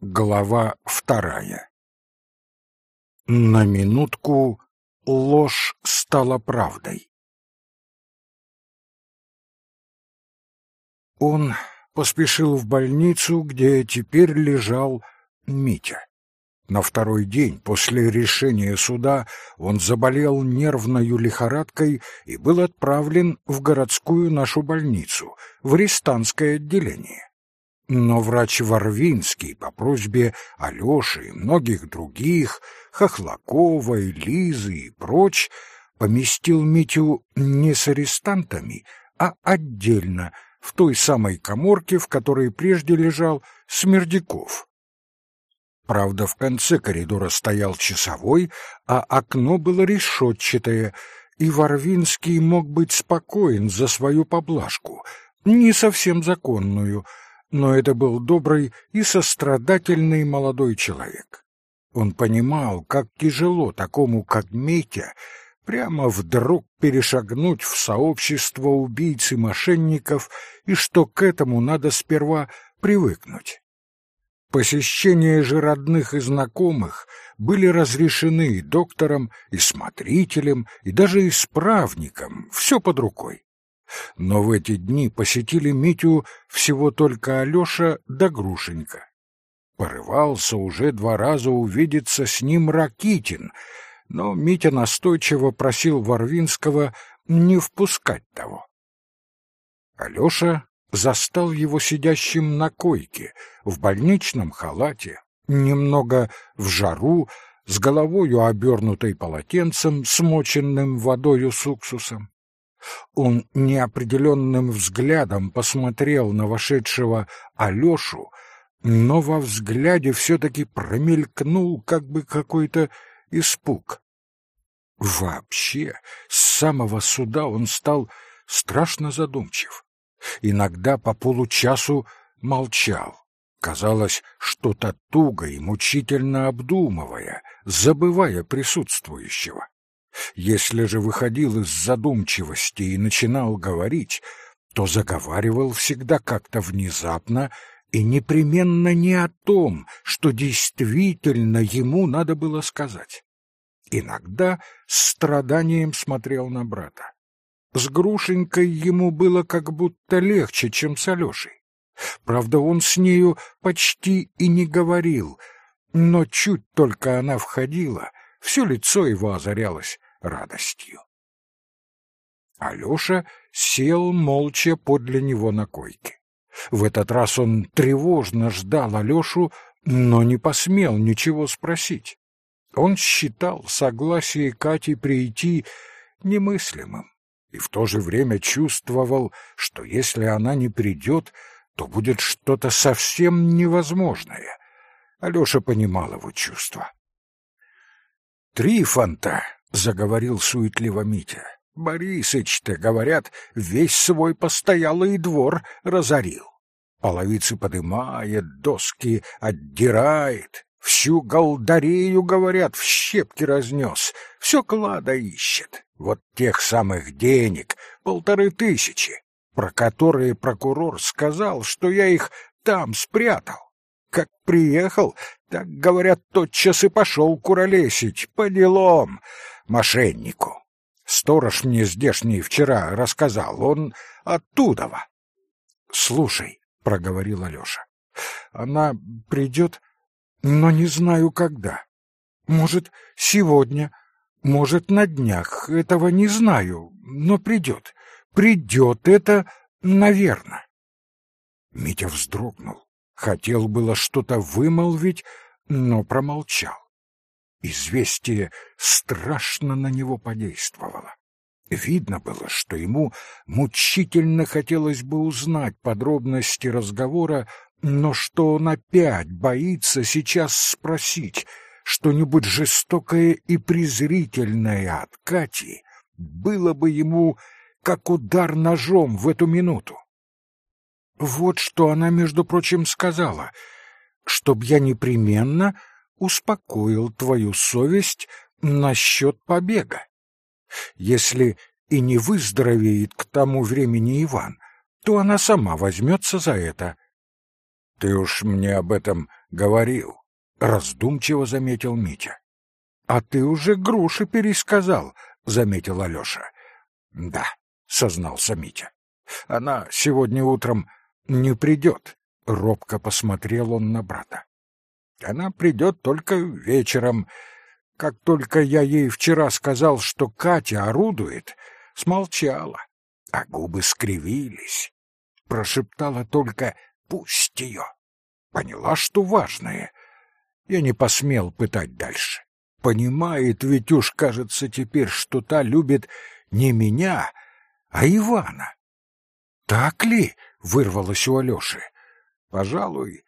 Глава вторая На минутку ложь стала правдой. Он поспешил в больницу, где теперь лежал Митя. На второй день после решения суда он заболел нервною лихорадкой и был отправлен в городскую нашу больницу, в арестантское отделение. Но врач Варвинский по просьбе Алёши и многих других, Хохлакова и Лизы и прочь, поместил Митю не с арестантами, а отдельно, в той самой коморке, в которой прежде лежал Смердяков. Правда, в конце коридора стоял часовой, а окно было решетчатое, и Варвинский мог быть спокоен за свою поблажку, не совсем законную, но это был добрый и сострадательный молодой человек. Он понимал, как тяжело такому, как Митя, прямо вдруг перешагнуть в сообщество убийц и мошенников, и что к этому надо сперва привыкнуть. Посещения же родных и знакомых были разрешены и доктором, и смотрителем, и даже исправником, все под рукой. Но в эти дни посетили Митю всего только Алеша да Грушенька. Порывался уже два раза увидеться с ним Ракитин, но Митя настойчиво просил Варвинского не впускать того. Алеша застал его сидящим на койке, в больничном халате, немного в жару, с головою обернутой полотенцем, смоченным водою с уксусом. Он неопределенным взглядом посмотрел на вошедшего Алешу, но во взгляде все-таки промелькнул как бы какой-то испуг. Вообще, с самого суда он стал страшно задумчив иногда по получасу молчал. Казалось, что-то туго и мучительно обдумывая, забывая присутствующего. Если же выходил из задумчивости и начинал говорить, то заговаривал всегда как-то внезапно и непременно не о том, что действительно ему надо было сказать. Иногда с страданием смотрел на брата. С Грушенькой ему было как будто легче, чем с Алешей. Правда, он с нею почти и не говорил, но чуть только она входила, все лицо его озарялось радостью. Алеша сел молча подле него на койке. В этот раз он тревожно ждал Алешу, но не посмел ничего спросить. Он считал согласие Кати прийти немыслимым и в то же время чувствовал, что если она не придет, то будет что-то совсем невозможное. Алеша понимал его чувства. «Трифонта!» — заговорил суетливо Митя. «Борисыч-то, говорят, весь свой постоялый двор разорил. Половицы подымает, доски отдирает, всю голдарею, говорят, в щепки разнес, все клада ищет. Вот тех самых денег, полторы тысячи, про которые прокурор сказал, что я их там спрятал. Как приехал, так, говорят, тотчас и пошел куролесить по делам мошеннику. Сторож мне здешний вчера рассказал, он оттудова. — Слушай, — проговорил Алеша, — она придет, но не знаю когда. Может, сегодня, может, на днях, этого не знаю, но придет. Придет это, наверное. Митя вздрогнул. Хотел было что-то вымолвить, но промолчал. Известие страшно на него подействовало. Видно было, что ему мучительно хотелось бы узнать подробности разговора, но что он опять боится сейчас спросить — что-нибудь жестокое и презрительное от Кати было бы ему как удар ножом в эту минуту. Вот что она, между прочим, сказала, чтоб я непременно успокоил твою совесть насчет побега. Если и не выздоровеет к тому времени Иван, то она сама возьмется за это. Ты уж мне об этом говорил, раздумчиво заметил Митя. А ты уже груши пересказал, заметил Алёша. Да, сознался Митя. Она сегодня утром не придет. Робко посмотрел он на брата. Она придет только вечером. Как только я ей вчера сказал, что Катя орудует, смолчала, а губы скривились. Прошептала только «пусть ее». Поняла, что важное. Я не посмел пытать дальше. Понимает ведь уж, кажется, теперь, что та любит не меня, а Ивана. «Так ли?» — вырвалось у Алёши. «Пожалуй,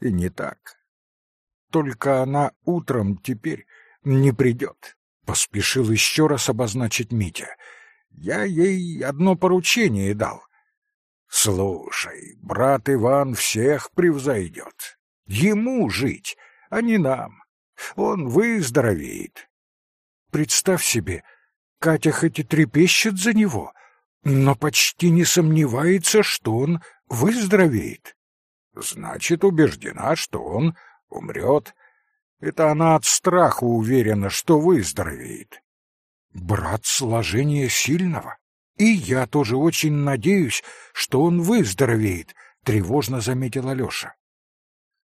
и не так. Только она утром теперь не придет», — поспешил еще раз обозначить Митя. «Я ей одно поручение дал. Слушай, брат Иван всех превзойдет. Ему жить, а не нам. Он выздоровеет. Представь себе, Катя хоть и трепещет за него, но почти не сомневается, что он выздоровеет. Значит, убеждена, что он умрет. Это она от страха уверена, что выздоровеет. Брат сложения сильного. И я тоже очень надеюсь, что он выздоровеет, тревожно заметил Алёша.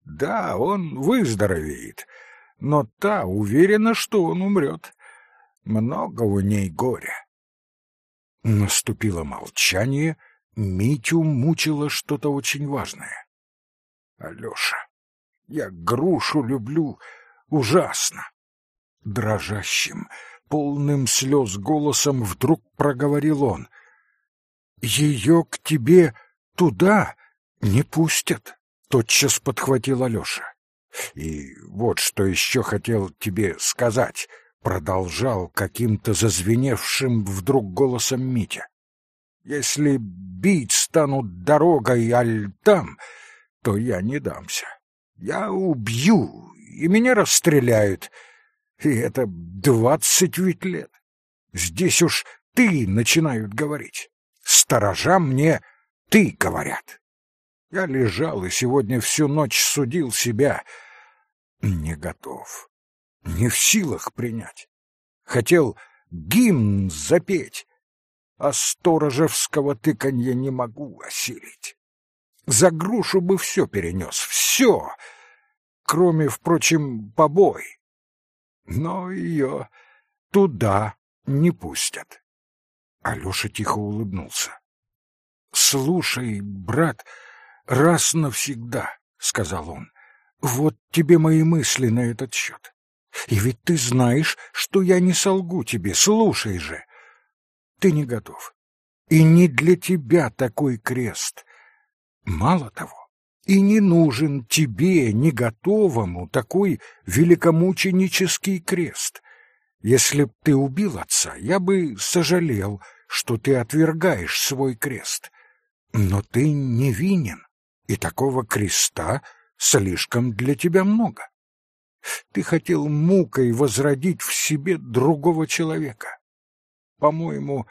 Да, он выздоровеет, но та уверена, что он умрет. Много у ней горя. Наступило молчание, Митю мучило что-то очень важное. Алёша, я грушу люблю ужасно. Дрожащим, полным слез голосом вдруг проговорил он. «Ее к тебе туда не пустят», — тотчас подхватил Алеша. «И вот что еще хотел тебе сказать», — продолжал каким-то зазвеневшим вдруг голосом Митя. «Если бить станут дорогой аль там, то я не дамся. Я убью, и меня расстреляют, и это двадцать ведь лет. Здесь уж «ты» начинают говорить. Сторожам мне «ты» говорят. Я лежал и сегодня всю ночь судил себя. Не готов. Не в силах принять. Хотел гимн запеть, а сторожевского тыканья не могу осилить. За грушу бы все перенес, все, кроме, впрочем, побой но ее туда не пустят. Алёша тихо улыбнулся. — Слушай, брат, раз навсегда, — сказал он, — вот тебе мои мысли на этот счет. И ведь ты знаешь, что я не солгу тебе, слушай же. Ты не готов. И не для тебя такой крест. Мало того, и не нужен тебе, не готовому, такой великомученический крест. Если б ты убил отца, я бы сожалел, что ты отвергаешь свой крест. Но ты невинен, и такого креста слишком для тебя много. Ты хотел мукой возродить в себе другого человека. По-моему,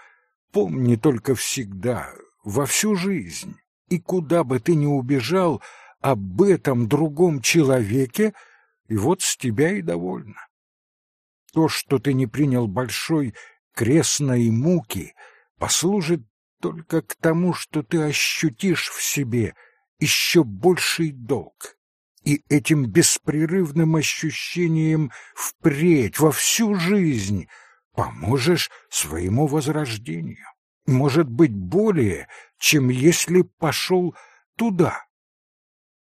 помни только всегда, во всю жизнь, и куда бы ты ни убежал, об этом другом человеке, и вот с тебя и довольно. То, что ты не принял большой крестной муки, послужит только к тому, что ты ощутишь в себе еще больший долг. И этим беспрерывным ощущением впредь, во всю жизнь, поможешь своему возрождению может быть более, чем если пошел туда.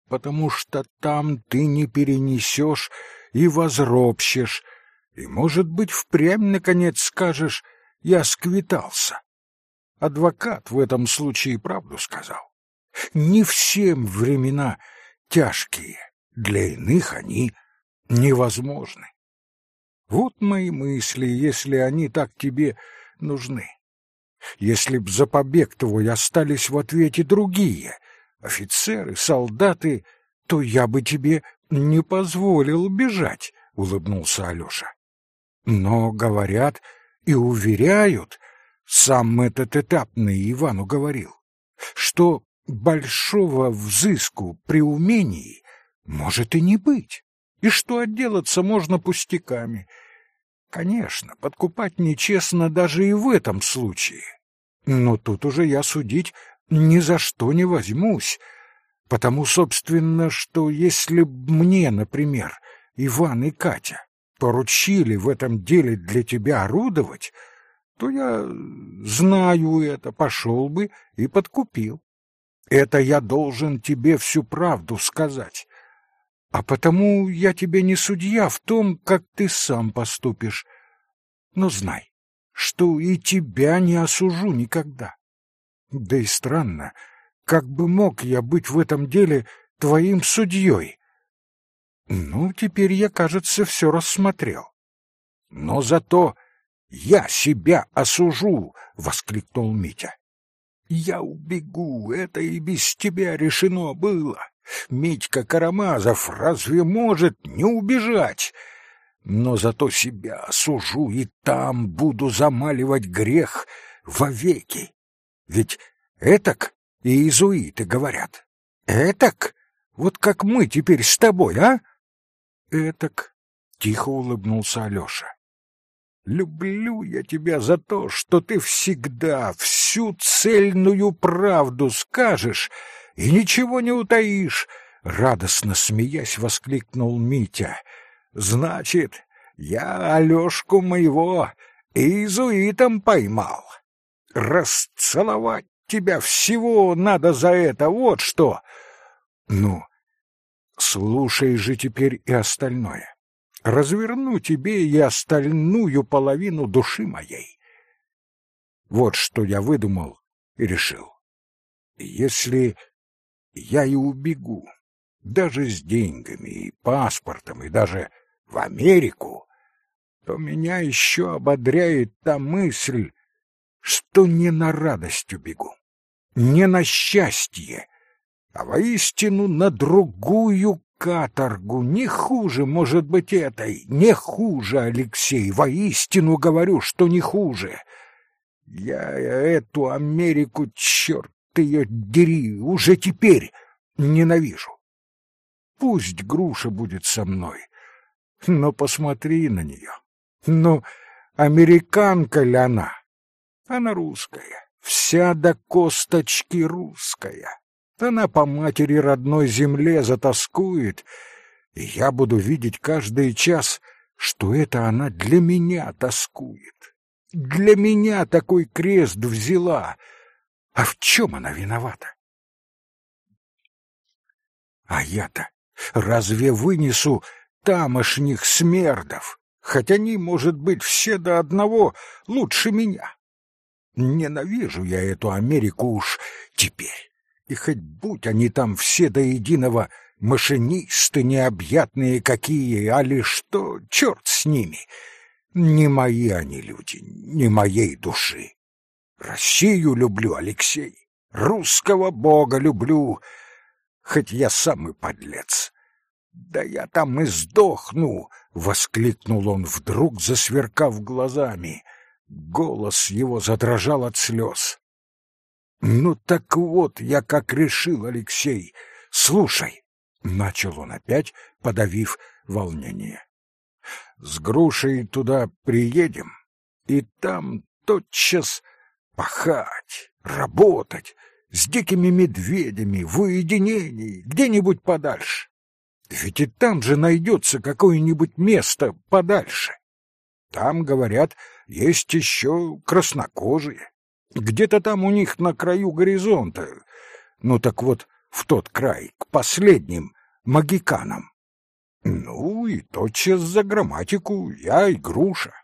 Потому что там ты не перенесешь и возропщешь, и, может быть, впрямь, наконец, скажешь «я сквитался». Адвокат в этом случае правду сказал. Не всем времена тяжкие, для иных они невозможны. Вот мои мысли, если они так тебе нужны. Если б за побег твой остались в ответе другие, офицеры, солдаты, то я бы тебе не позволил бежать, — улыбнулся Алеша. Но говорят и уверяют, сам этот этапный Ивану говорил, что большого взыску при умении может и не быть. И что отделаться можно пустяками. Конечно, подкупать нечестно даже и в этом случае. Но тут уже я судить ни за что не возьмусь. Потому, собственно, что если б мне, например, Иван и Катя поручили в этом деле для тебя орудовать, то я знаю это, пошел бы и подкупил. Это я должен тебе всю правду сказать. А потому я тебе не судья в том, как ты сам поступишь. Но знай, что и тебя не осужу никогда. Да и странно, как бы мог я быть в этом деле твоим судьей? Ну, теперь я, кажется, все рассмотрел. Но зато я себя осужу, — воскликнул Митя. Я убегу, это и без тебя решено было. Митька Карамазов разве может не убежать? Но зато себя осужу и там буду замаливать грех вовеки. Ведь этак и иезуиты говорят. Этак? Вот как мы теперь с тобой, а? Этак, — тихо улыбнулся Алеша. Люблю я тебя за то, что ты всегда всю цельную правду скажешь и ничего не утаишь, — радостно смеясь воскликнул Митя. Значит, я Алешку моего иезуитом поймал. Расцеловать тебя всего надо за это, вот что. Ну, слушай же теперь и остальное разверну тебе и остальную половину души моей. Вот что я выдумал и решил. Если я и убегу, даже с деньгами и паспортом, и даже в Америку, то меня еще ободряет та мысль, что не на радость убегу, не на счастье, а воистину на другую каторгу, не хуже, может быть, этой, не хуже, Алексей, воистину говорю, что не хуже. Я эту Америку, черт ее дери, уже теперь ненавижу. Пусть груша будет со мной, но посмотри на нее. Ну, американка ли она? Она русская, вся до косточки русская. Она по матери родной земле затаскует, и я буду видеть каждый час, что это она для меня тоскует. Для меня такой крест взяла. А в чем она виновата? А я-то разве вынесу тамошних смердов, хоть они, может быть, все до одного лучше меня? Ненавижу я эту Америку уж теперь. И хоть будь они там все до единого машинисты необъятные какие, а ли что, черт с ними. Не мои они люди, не моей души. Россию люблю, Алексей, русского бога люблю, хоть я сам и подлец. Да я там и сдохну, — воскликнул он вдруг, засверкав глазами. Голос его задрожал от слез. «Ну так вот, я как решил, Алексей. Слушай!» — начал он опять, подавив волнение. «С грушей туда приедем, и там тотчас пахать, работать, с дикими медведями, в уединении, где-нибудь подальше. Ведь и там же найдется какое-нибудь место подальше. Там, говорят, есть еще краснокожие. Где-то там у них на краю горизонта. Ну так вот, в тот край, к последним магиканам. Ну и тотчас за грамматику я и груша.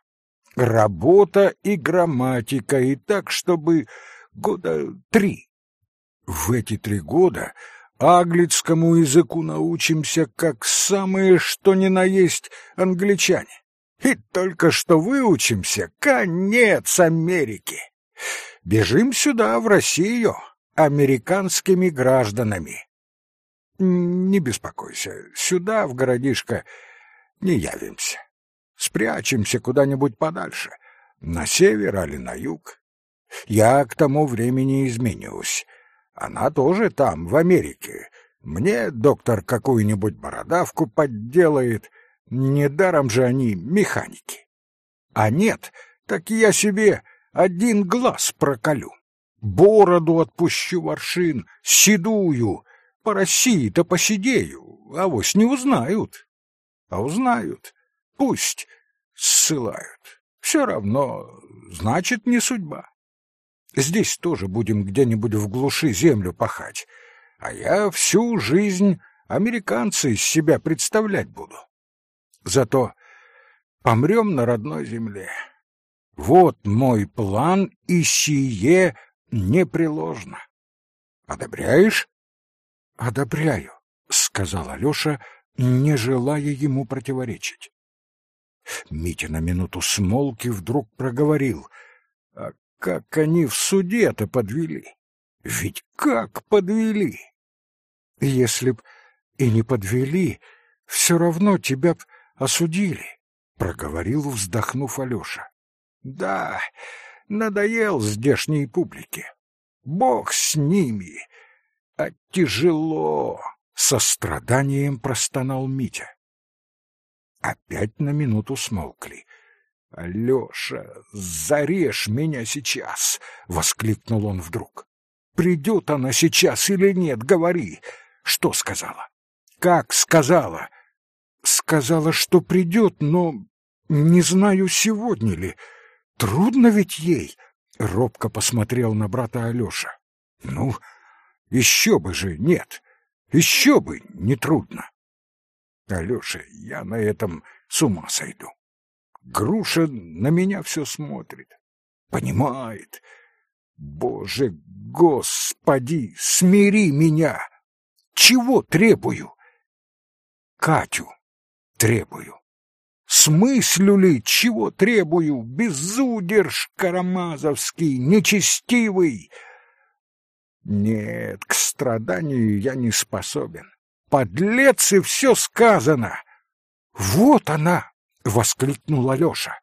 Работа и грамматика, и так, чтобы года три. В эти три года аглицкому языку научимся как самые что ни на есть англичане. И только что выучимся, конец Америки. Бежим сюда, в Россию, американскими гражданами. Не беспокойся, сюда, в городишко, не явимся. Спрячемся куда-нибудь подальше, на север или на юг. Я к тому времени изменюсь. Она тоже там, в Америке. Мне доктор какую-нибудь бородавку подделает. Недаром же они механики. А нет, так я себе один глаз проколю. Бороду отпущу воршин, седую, по России-то посидею, а вось не узнают. А узнают, пусть ссылают. Все равно, значит, не судьба. Здесь тоже будем где-нибудь в глуши землю пахать, а я всю жизнь американца из себя представлять буду. Зато помрем на родной земле. Вот мой план, и сие непреложно. Одобряешь? Одобряю, сказал Алёша, не желая ему противоречить. Митя на минуту смолк и вдруг проговорил: "А как они в суде-то подвели? Ведь как подвели? Если б и не подвели, все равно тебя б осудили", проговорил, вздохнув Алёша. "Да, надоел здешней публике. Бог с ними, а тяжело, со страданием простонал Митя. Опять на минуту смолкли. «Алеша, зарежь меня сейчас!» — воскликнул он вдруг. «Придет она сейчас или нет, говори!» «Что сказала?» «Как сказала?» «Сказала, что придет, но не знаю, сегодня ли. Трудно ведь ей!» — робко посмотрел на брата Алеша. «Ну, еще бы же нет, еще бы не трудно. Алеша, я на этом с ума сойду. Груша на меня все смотрит, понимает. Боже, Господи, смири меня! Чего требую? Катю требую. Смыслю ли, чего требую, безудерж карамазовский, нечестивый? Нет, к страданию я не способен. Подлец и все сказано. Вот она, воскликнул Алёша.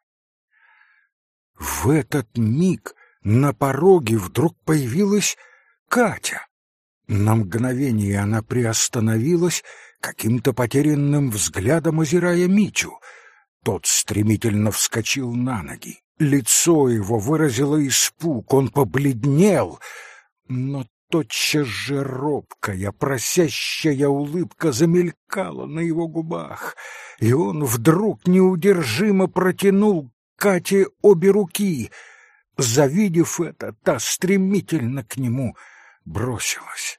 В этот миг на пороге вдруг появилась Катя. На мгновение она приостановилась, каким-то потерянным взглядом озирая Митю. Тот стремительно вскочил на ноги. Лицо его выразило испуг, он побледнел, но тотчас же робкая, просящая улыбка замелькала на его губах, и он вдруг неудержимо протянул Кате обе руки. Завидев это, та стремительно к нему бросилась.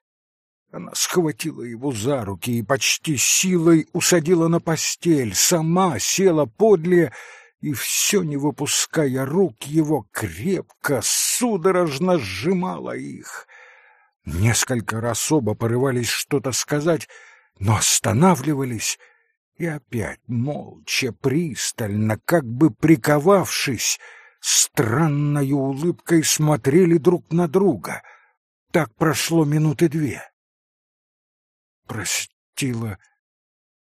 Она схватила его за руки и почти силой усадила на постель, сама села подле и, все не выпуская рук его, крепко, судорожно сжимала их. Несколько раз оба порывались что-то сказать, но останавливались и опять молча, пристально, как бы приковавшись, странной улыбкой смотрели друг на друга. Так прошло минуты две. «Простила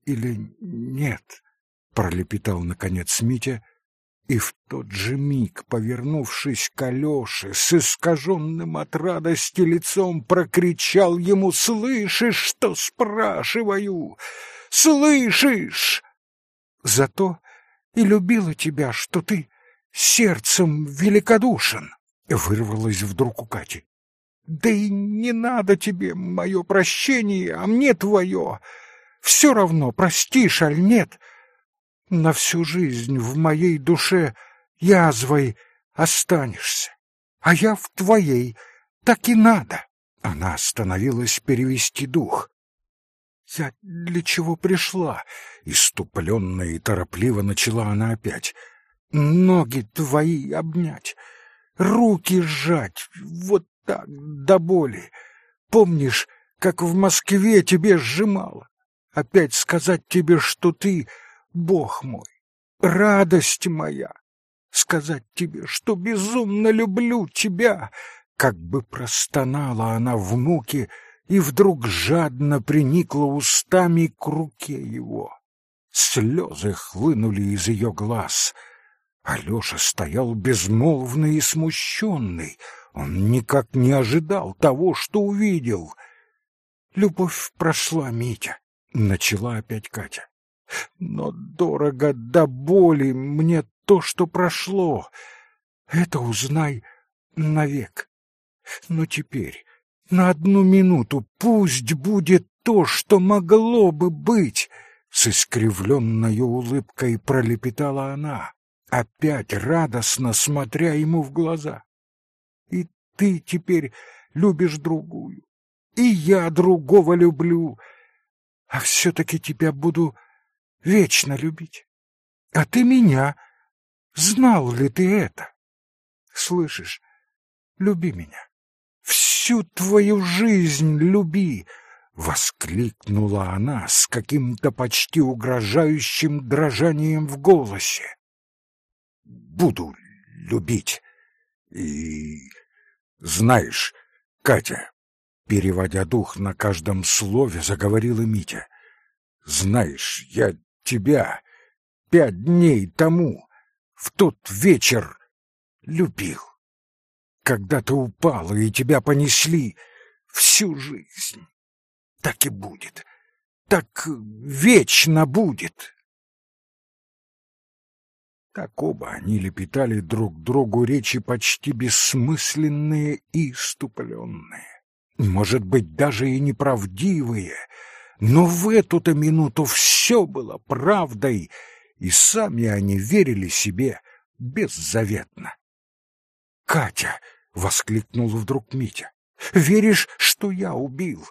или нет?» — пролепетал, наконец, Митя, и в тот же миг, повернувшись к Алёше, с искаженным от радости лицом прокричал ему «Слышишь, что спрашиваю? Слышишь?» «Зато и любила тебя, что ты сердцем великодушен», — вырвалось вдруг у Кати. «Да и не надо тебе мое прощение, а мне твое. Все равно, простишь, аль нет, на всю жизнь в моей душе язвой останешься, а я в твоей, так и надо. Она остановилась перевести дух. Я для чего пришла? Иступленно и торопливо начала она опять. Ноги твои обнять, руки сжать, вот так, до боли. Помнишь, как в Москве тебе сжимала? Опять сказать тебе, что ты Бог мой, радость моя, сказать тебе, что безумно люблю тебя, как бы простонала она в муке и вдруг жадно приникла устами к руке его. Слезы хлынули из ее глаз. Алеша стоял безмолвный и смущенный. Он никак не ожидал того, что увидел. «Любовь прошла, Митя», — начала опять Катя. «Но дорого до боли мне то, что прошло. Это узнай навек. Но теперь, на одну минуту, пусть будет то, что могло бы быть». С искривленной улыбкой пролепетала она, опять радостно смотря ему в глаза. «И ты теперь любишь другую, и я другого люблю, а все-таки тебя буду вечно любить. А ты меня. Знал ли ты это? Слышишь, люби меня. Всю твою жизнь люби, — воскликнула она с каким-то почти угрожающим дрожанием в голосе. «Буду любить. И... знаешь, Катя, переводя дух на каждом слове, заговорила Митя. «Знаешь, я тебя пять дней тому, в тот вечер, любил. Когда ты упала и тебя понесли всю жизнь, так и будет, так вечно будет». Так оба они лепетали друг другу речи почти бессмысленные и иступленные может быть, даже и неправдивые, но в эту-то минуту все было правдой, и сами они верили себе беззаветно. «Катя!» — воскликнул вдруг Митя. «Веришь, что я убил?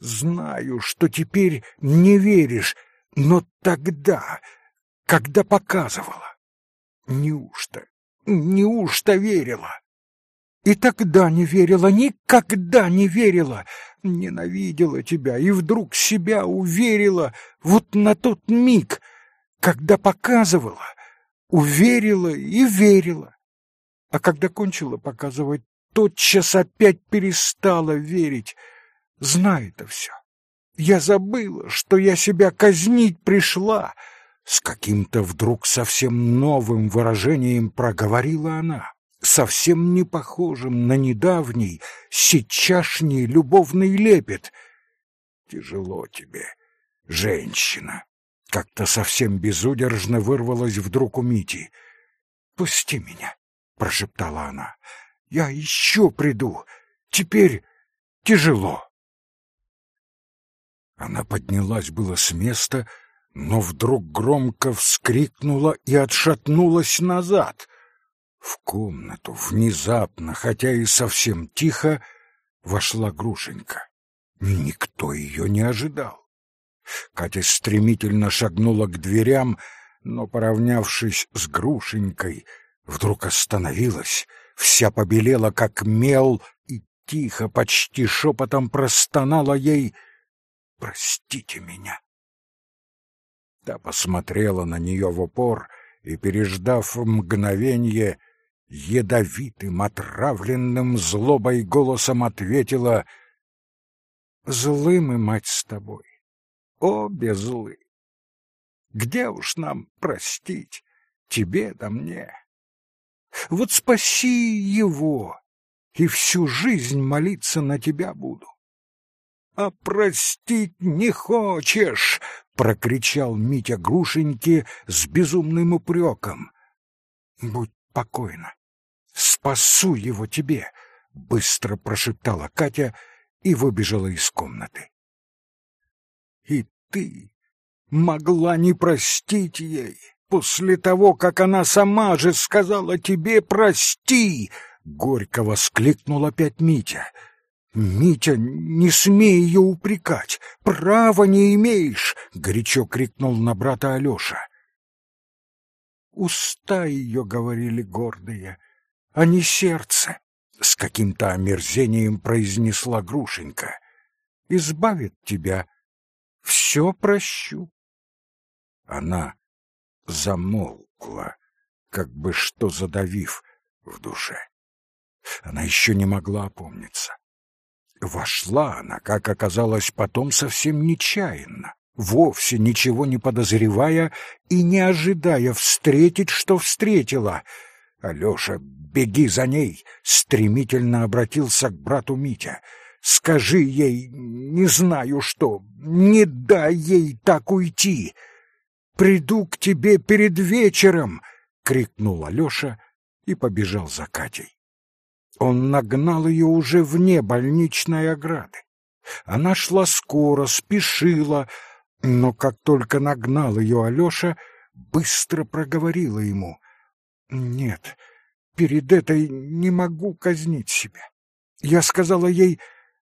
Знаю, что теперь не веришь, но тогда, когда показывала, неужто, неужто верила?» И тогда не верила, никогда не верила. Ненавидела тебя и вдруг себя уверила вот на тот миг, когда показывала, уверила и верила. А когда кончила показывать, тотчас опять перестала верить. Знай это все. Я забыла, что я себя казнить пришла. С каким-то вдруг совсем новым выражением проговорила она совсем не похожим на недавний, сейчасшний любовный лепет. Тяжело тебе, женщина. Как-то совсем безудержно вырвалась вдруг у Мити. «Пусти меня», — прошептала она. «Я еще приду. Теперь тяжело». Она поднялась было с места, но вдруг громко вскрикнула и отшатнулась назад. В комнату внезапно, хотя и совсем тихо, вошла Грушенька. Никто ее не ожидал. Катя стремительно шагнула к дверям, но, поравнявшись с Грушенькой, вдруг остановилась, вся побелела, как мел, и тихо, почти шепотом простонала ей «Простите меня». Та посмотрела на нее в упор и, переждав мгновенье, ядовитым, отравленным злобой голосом ответила «Злы мы, мать, с тобой, обе злы. Где уж нам простить, тебе да мне? Вот спаси его, и всю жизнь молиться на тебя буду. «А простить не хочешь!» — прокричал Митя Грушеньки с безумным упреком. «Будь покойно. Спасу его тебе, быстро прошептала Катя и выбежала из комнаты. И ты могла не простить ей после того, как она сама же сказала тебе прости, горько воскликнул опять Митя. «Митя, не смей ее упрекать! Права не имеешь!» — горячо крикнул на брата Алеша. Уста ее говорили гордые, а не сердце, — с каким-то омерзением произнесла Грушенька. Избавит тебя, все прощу. Она замолкла, как бы что задавив в душе. Она еще не могла опомниться. Вошла она, как оказалось потом, совсем нечаянно вовсе ничего не подозревая и не ожидая встретить, что встретила. Алёша, беги за ней!» — стремительно обратился к брату Митя. «Скажи ей, не знаю что, не дай ей так уйти!» «Приду к тебе перед вечером!» — крикнул Алёша и побежал за Катей. Он нагнал ее уже вне больничной ограды. Она шла скоро, спешила, но как только нагнал ее Алёша, быстро проговорила ему. «Нет, перед этой не могу казнить себя. Я сказала ей,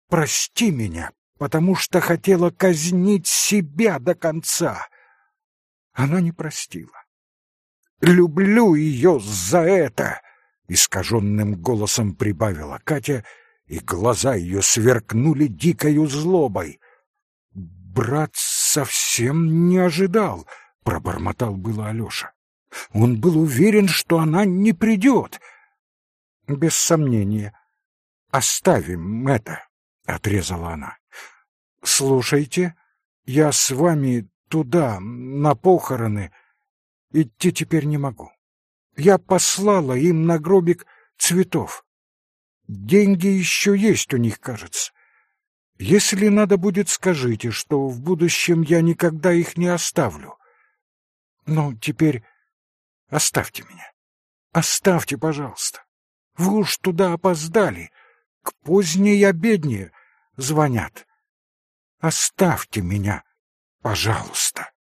прости меня, потому что хотела казнить себя до конца. Она не простила. Люблю ее за это!» Искаженным голосом прибавила Катя, и глаза ее сверкнули дикою злобой. «Брат совсем не ожидал», — пробормотал было Алеша. Он был уверен, что она не придет. Без сомнения. Оставим это, — отрезала она. Слушайте, я с вами туда, на похороны. Идти теперь не могу. Я послала им на гробик цветов. Деньги еще есть у них, кажется. Если надо будет, скажите, что в будущем я никогда их не оставлю. Ну, теперь Оставьте меня. Оставьте, пожалуйста. Вы уж туда опоздали. К поздней обедне звонят. Оставьте меня, пожалуйста.